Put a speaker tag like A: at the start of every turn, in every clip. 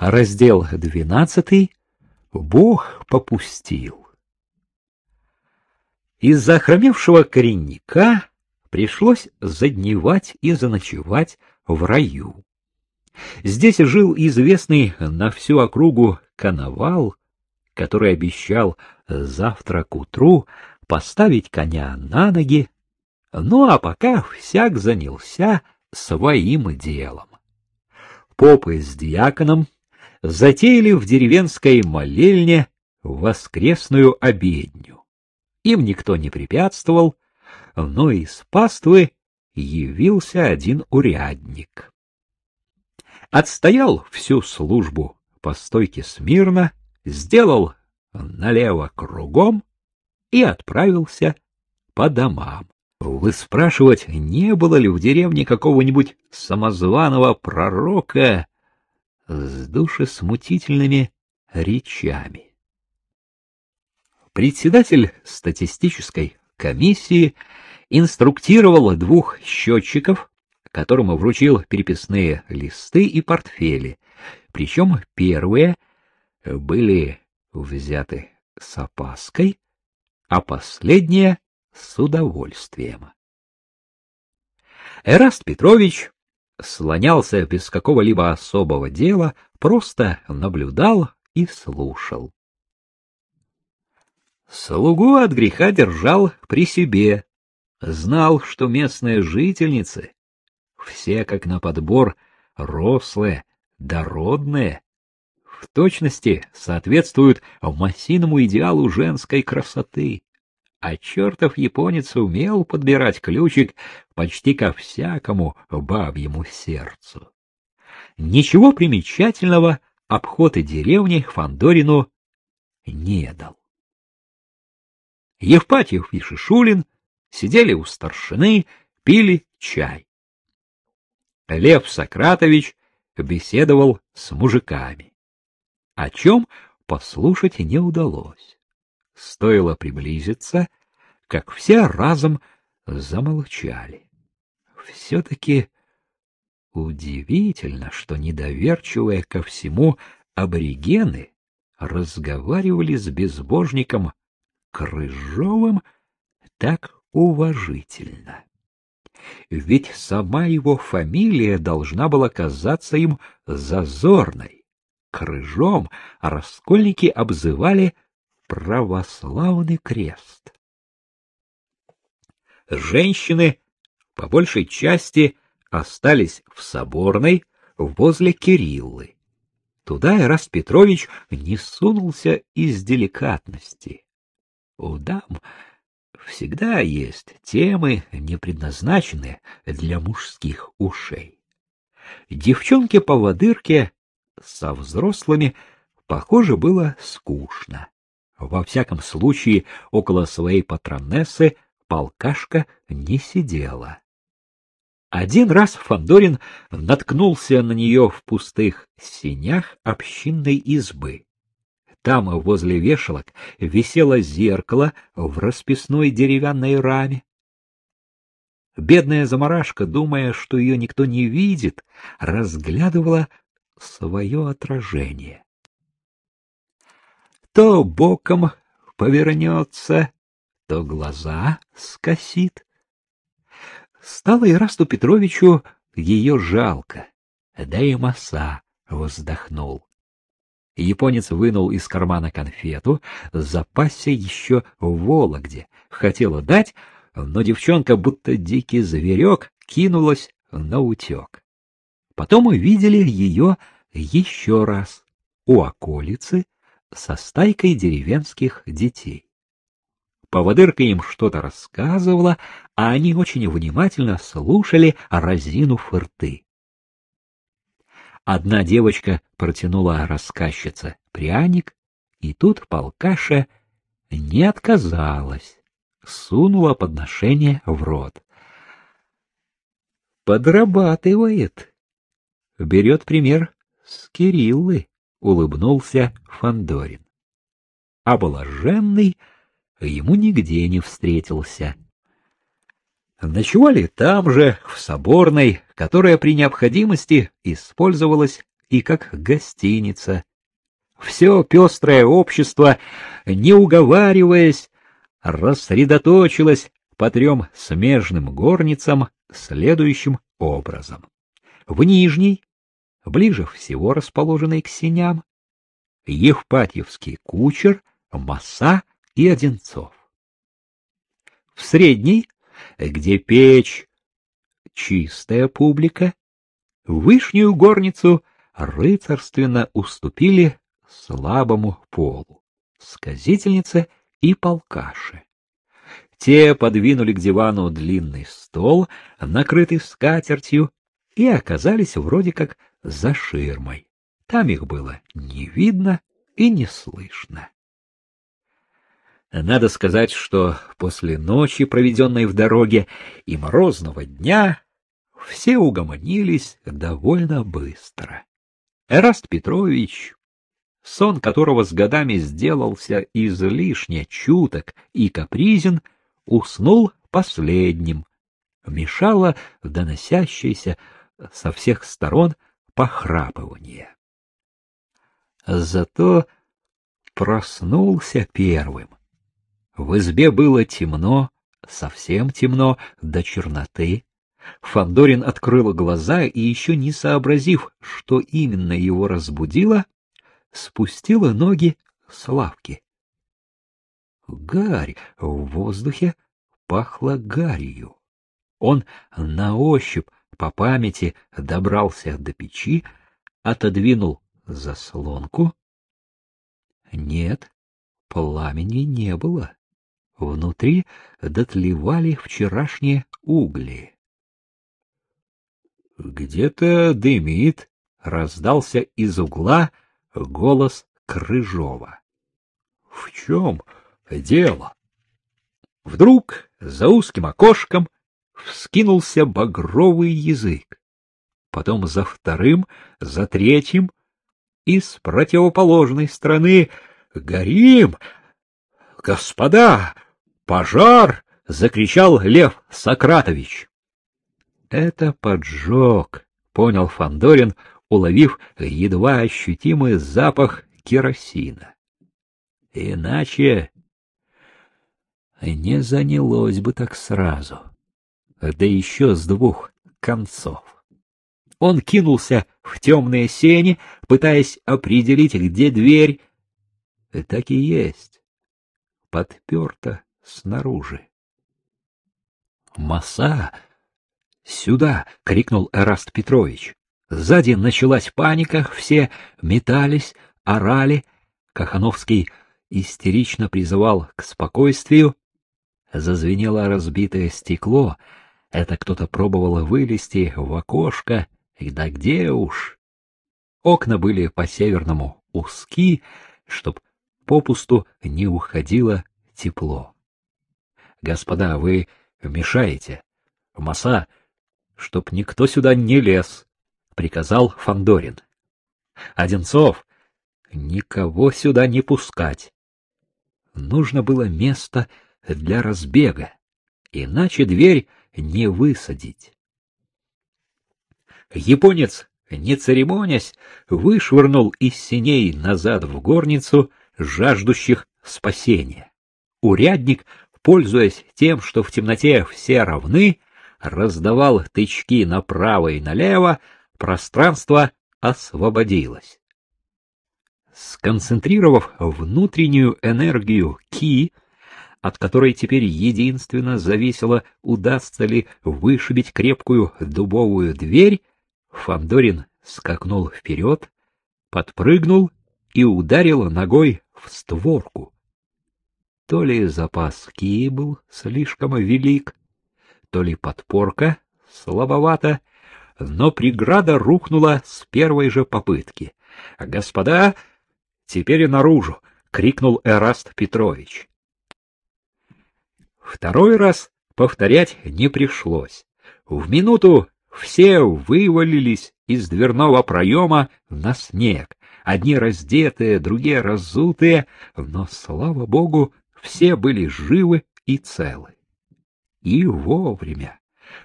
A: Раздел двенадцатый. Бог попустил. Из-за охромевшего коренника пришлось задневать и заночевать в раю. Здесь жил известный на всю округу коновал, который обещал завтра к утру поставить коня на ноги, ну а пока всяк занялся своим делом. Попы с диаконом затеяли в деревенской молельне воскресную обедню. Им никто не препятствовал, но из паствы явился один урядник. Отстоял всю службу по стойке смирно, сделал налево кругом и отправился по домам. Вы спрашивать, не было ли в деревне какого-нибудь самозваного пророка с душесмутительными речами? Председатель статистической комиссии инструктировал двух счетчиков, которым вручил переписные листы и портфели, причем первые были взяты с опаской, а последние с удовольствием. Эраст Петрович слонялся без какого-либо особого дела, просто наблюдал и слушал. Слугу от греха держал при себе, знал, что местные жительницы, все как на подбор, рослые, дородные, в точности соответствуют массийному идеалу женской красоты а чертов японец умел подбирать ключик почти ко всякому бабьему сердцу. Ничего примечательного обход и деревни Фандорину не дал. Евпатьев и Шишулин сидели у старшины, пили чай. Лев Сократович беседовал с мужиками. О чем послушать не удалось. Стоило приблизиться, как все разом замолчали. Все-таки удивительно, что недоверчивые ко всему аборигены разговаривали с безбожником Крыжовым так уважительно. Ведь сама его фамилия должна была казаться им зазорной. Крыжом раскольники обзывали православный крест. Женщины, по большей части, остались в Соборной возле Кириллы. Туда Эраст Петрович не сунулся из деликатности. У дам всегда есть темы, не предназначенные для мужских ушей. Девчонке по водырке со взрослыми, похоже, было скучно. Во всяком случае, около своей патронессы полкашка не сидела. Один раз Фандорин наткнулся на нее в пустых синях общинной избы. Там, возле вешалок, висело зеркало в расписной деревянной раме. Бедная заморашка, думая, что ее никто не видит, разглядывала свое отражение то боком повернется, то глаза скосит. Стало Ирасту Петровичу ее жалко, да и Маса вздохнул. Японец вынул из кармана конфету, запасся еще в Вологде, хотела дать, но девчонка, будто дикий зверек, кинулась на утек. Потом увидели ее еще раз у околицы, со стайкой деревенских детей. Поводырка им что-то рассказывала, а они очень внимательно слушали, разинув рты. Одна девочка протянула рассказчице пряник, и тут полкаша не отказалась, сунула подношение в рот. Подрабатывает. Берет пример с Кириллы улыбнулся Фандорин. А блаженный ему нигде не встретился. Ночевали там же, в соборной, которая при необходимости использовалась и как гостиница. Все пестрое общество, не уговариваясь, рассредоточилось по трем смежным горницам следующим образом. В нижней, ближе всего расположенной к синям, Евпатьевский кучер, Маса и Одинцов. В средней, где печь, чистая публика, вышнюю горницу рыцарственно уступили слабому полу, сказительнице и полкаше. Те подвинули к дивану длинный стол, накрытый скатертью, и оказались вроде как за ширмой. Там их было не видно и не слышно. Надо сказать, что после ночи, проведенной в дороге, и морозного дня, все угомонились довольно быстро. Эраст Петрович, сон которого с годами сделался излишне чуток и капризен, уснул последним. Мешало доносящееся со всех сторон похрапывание. Зато проснулся первым. В избе было темно, совсем темно, до черноты. Фандорин открыл глаза и, еще не сообразив, что именно его разбудило, спустила ноги с лавки. Гарь в воздухе пахло гарью. Он на ощупь по памяти добрался до печи, отодвинул заслонку. Нет, пламени не было. Внутри дотлевали вчерашние угли. Где-то дымит, раздался из угла голос Крыжова. В чем дело? Вдруг за узким окошком вскинулся багровый язык. Потом за вторым, за третьим, и с противоположной стороны «Горим! Господа! Пожар!» — закричал Лев Сократович. Это поджог, понял Фандорин, уловив едва ощутимый запах керосина. Иначе не занялось бы так сразу, да еще с двух концов. Он кинулся в темные сени, пытаясь определить, где дверь. Так и есть. Подперта снаружи. Маса «Сюда!» — крикнул Эраст Петрович. Сзади началась паника, все метались, орали. Кахановский истерично призывал к спокойствию. Зазвенело разбитое стекло. Это кто-то пробовал вылезти в окошко. И да где уж! Окна были по-северному узки, чтоб попусту не уходило тепло. — Господа, вы мешаете. Маса чтоб никто сюда не лез, — приказал Фандорин. Одинцов, никого сюда не пускать. Нужно было место для разбега, иначе дверь не высадить. Японец, не церемонясь, вышвырнул из синей назад в горницу жаждущих спасения. Урядник, пользуясь тем, что в темноте все равны, раздавал тычки направо и налево, пространство освободилось. Сконцентрировав внутреннюю энергию Ки, от которой теперь единственно зависело, удастся ли вышибить крепкую дубовую дверь, Фандорин скакнул вперед, подпрыгнул и ударил ногой в створку. То ли запас Ки был слишком велик, то ли подпорка слабовато, но преграда рухнула с первой же попытки. «Господа, теперь наружу!» — крикнул Эраст Петрович. Второй раз повторять не пришлось. В минуту все вывалились из дверного проема на снег, одни раздетые, другие разутые, но, слава богу, все были живы и целы. И вовремя.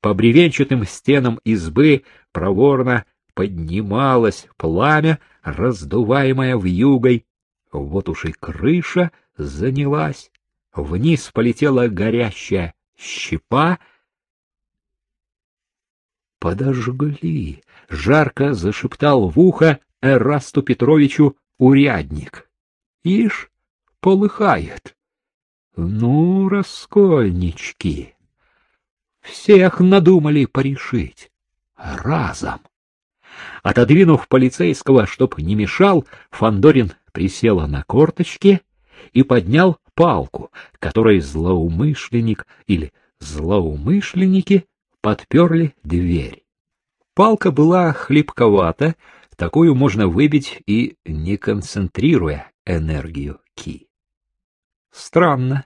A: По бревенчатым стенам избы проворно поднималось пламя, раздуваемое вьюгой. Вот уж и крыша занялась. Вниз полетела горящая щепа. Подожгли! Жарко зашептал в ухо Эрасту Петровичу урядник. Ишь, полыхает. Ну, раскольнички, всех надумали порешить. Разом. Отодвинув полицейского, чтоб не мешал, Фандорин присела на корточки и поднял палку, которой злоумышленник или злоумышленники подперли дверь. Палка была хлипковата, такую можно выбить и не концентрируя энергию ки. Странно.